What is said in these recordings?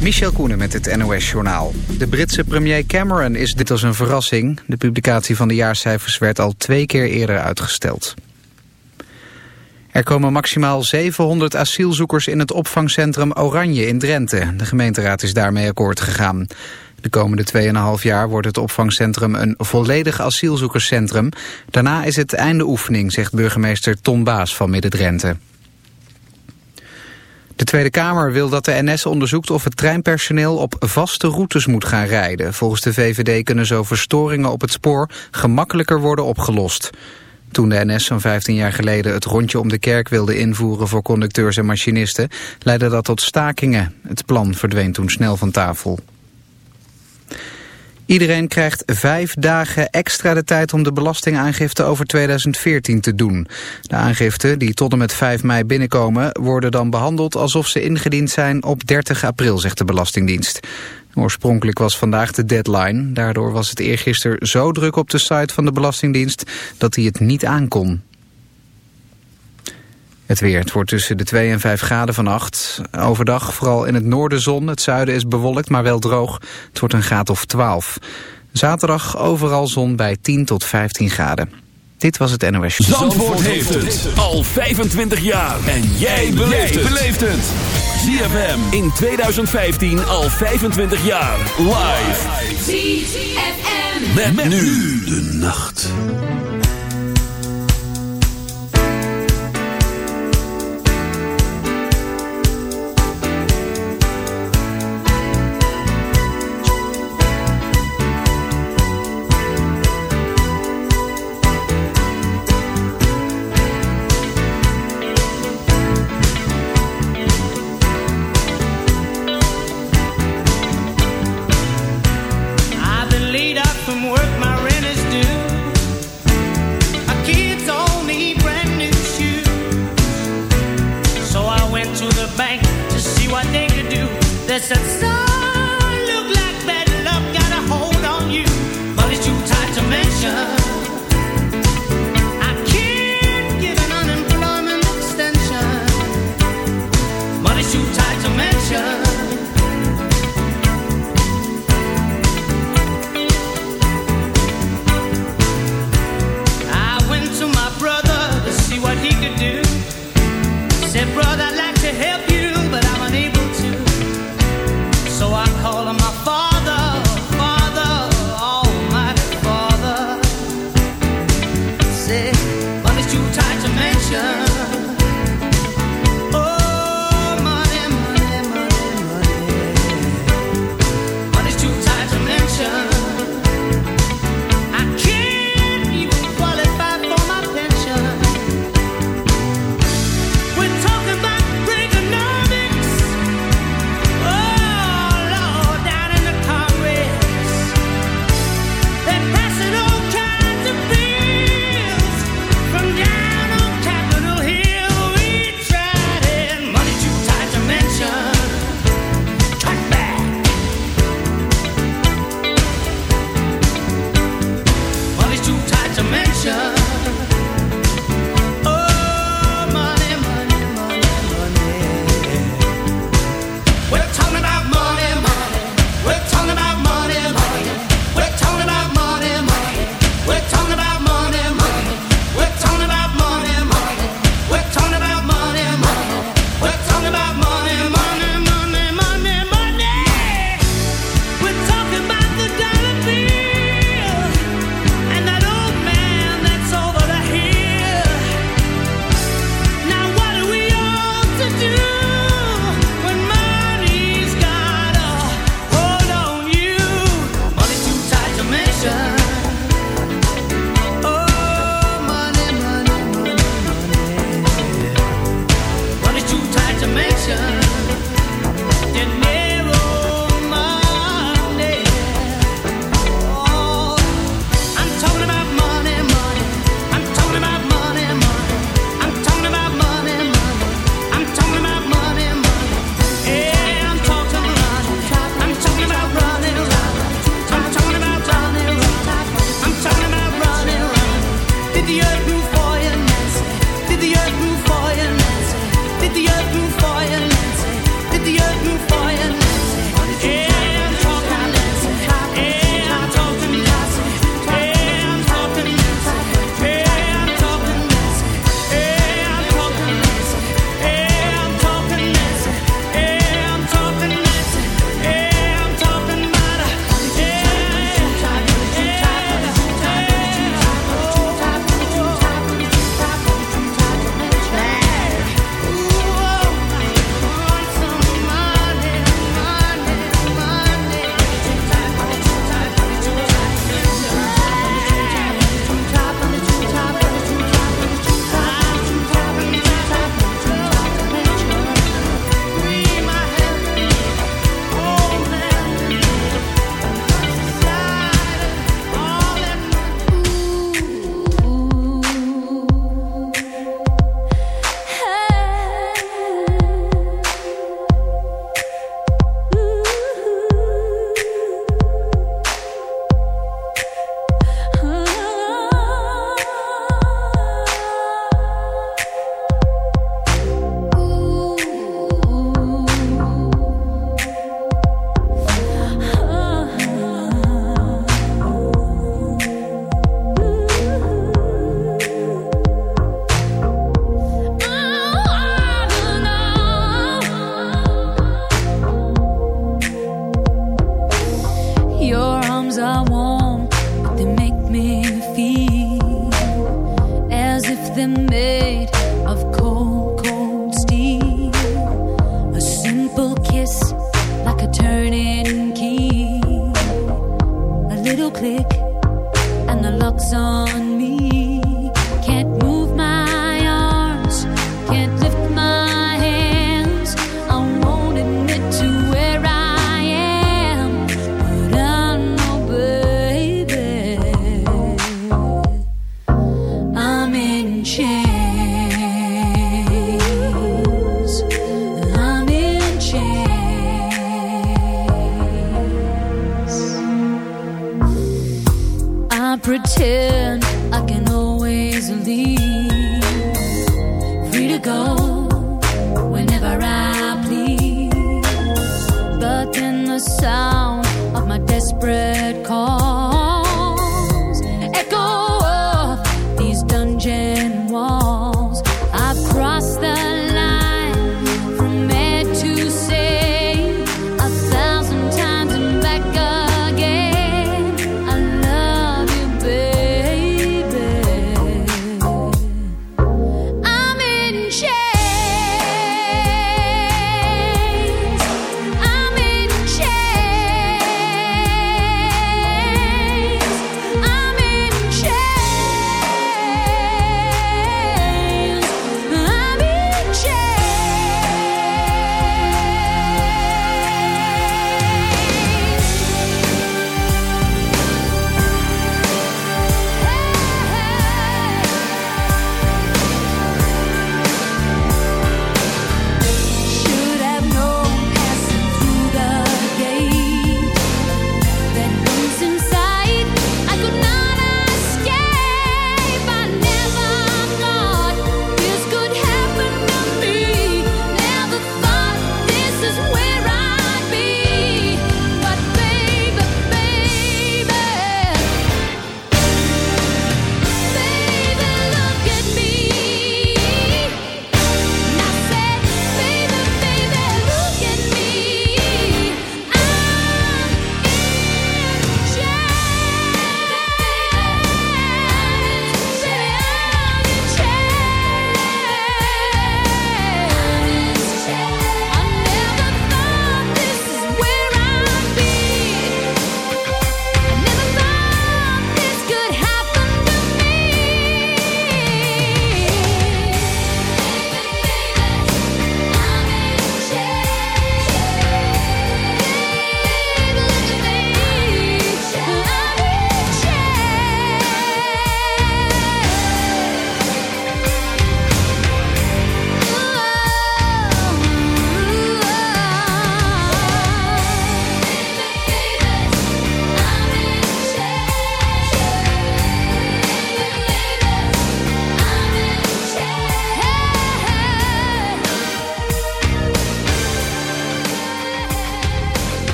Michel Koenen met het NOS-journaal. De Britse premier Cameron is dit als een verrassing. De publicatie van de jaarcijfers werd al twee keer eerder uitgesteld. Er komen maximaal 700 asielzoekers in het opvangcentrum Oranje in Drenthe. De gemeenteraad is daarmee akkoord gegaan. De komende 2,5 jaar wordt het opvangcentrum een volledig asielzoekerscentrum. Daarna is het einde oefening, zegt burgemeester Ton Baas van Midden-Drenthe. De Tweede Kamer wil dat de NS onderzoekt of het treinpersoneel op vaste routes moet gaan rijden. Volgens de VVD kunnen zo verstoringen op het spoor gemakkelijker worden opgelost. Toen de NS zo'n 15 jaar geleden het rondje om de kerk wilde invoeren voor conducteurs en machinisten, leidde dat tot stakingen. Het plan verdween toen snel van tafel. Iedereen krijgt vijf dagen extra de tijd om de belastingaangifte over 2014 te doen. De aangiften die tot en met 5 mei binnenkomen worden dan behandeld alsof ze ingediend zijn op 30 april, zegt de Belastingdienst. Oorspronkelijk was vandaag de deadline. Daardoor was het eergisteren zo druk op de site van de Belastingdienst dat hij het niet aankon. Het weer. Het wordt tussen de 2 en 5 graden vannacht. Overdag vooral in het noorden zon. Het zuiden is bewolkt, maar wel droog. Het wordt een graad of 12. Zaterdag overal zon bij 10 tot 15 graden. Dit was het NOS Show. Zandvoort, heeft het al 25 jaar. En jij beleeft het. ZFM in 2015 al 25 jaar. Live. ZFM. Met, met nu de nacht. desperate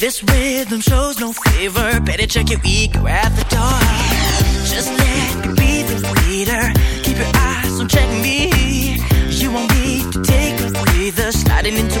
This rhythm shows no favor. Better check your ego at the door. Just let me be the leader. Keep your eyes on checking me. You want me to take a breather, sliding into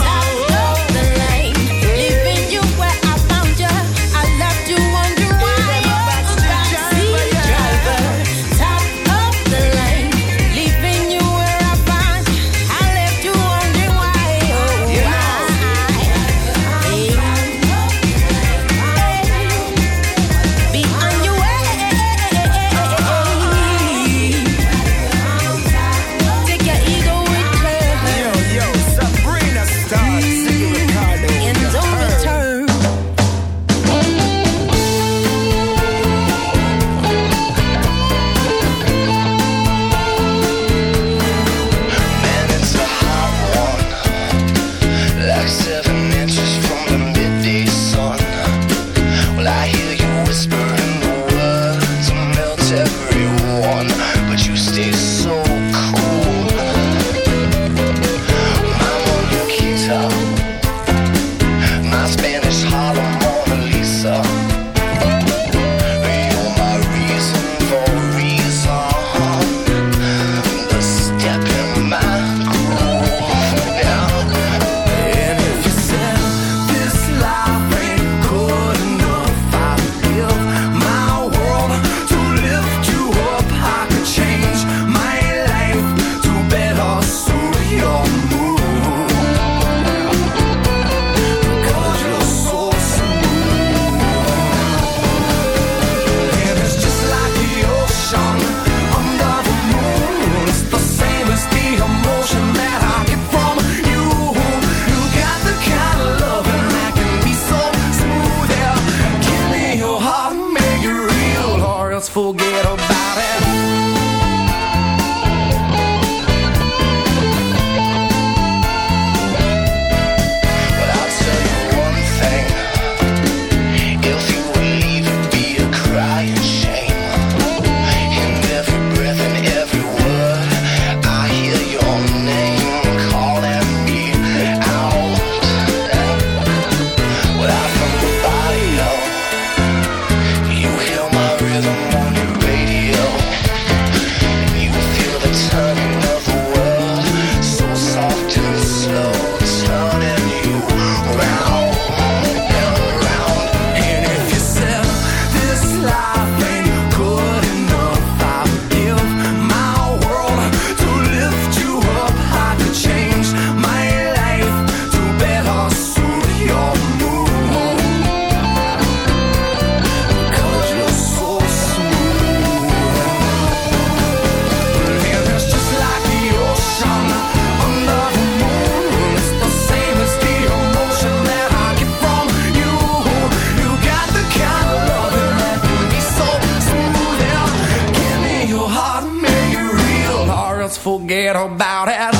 Forget about it.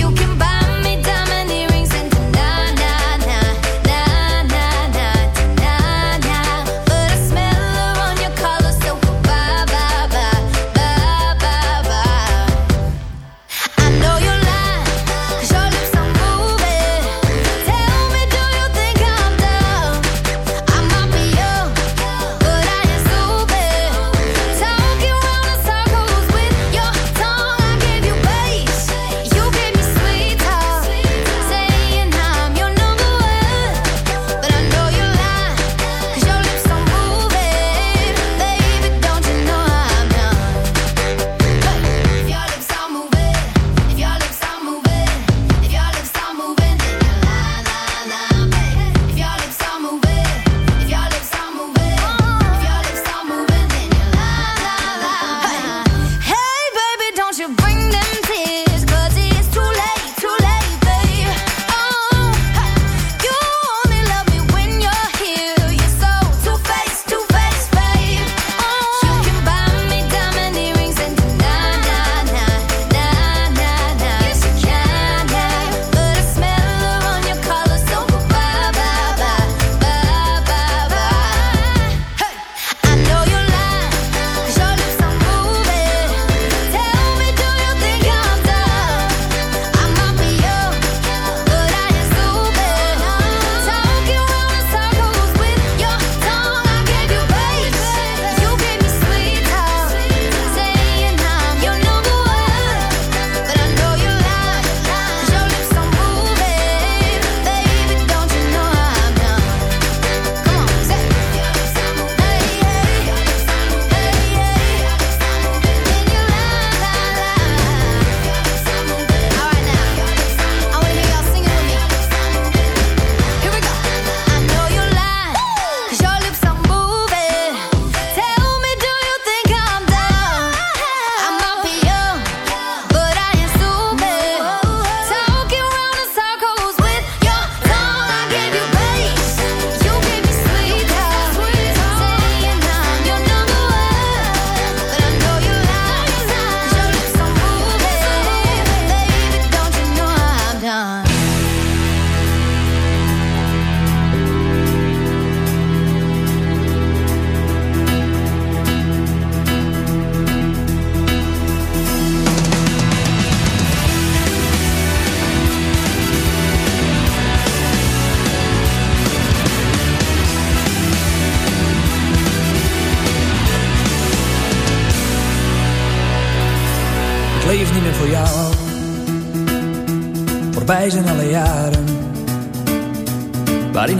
you can buy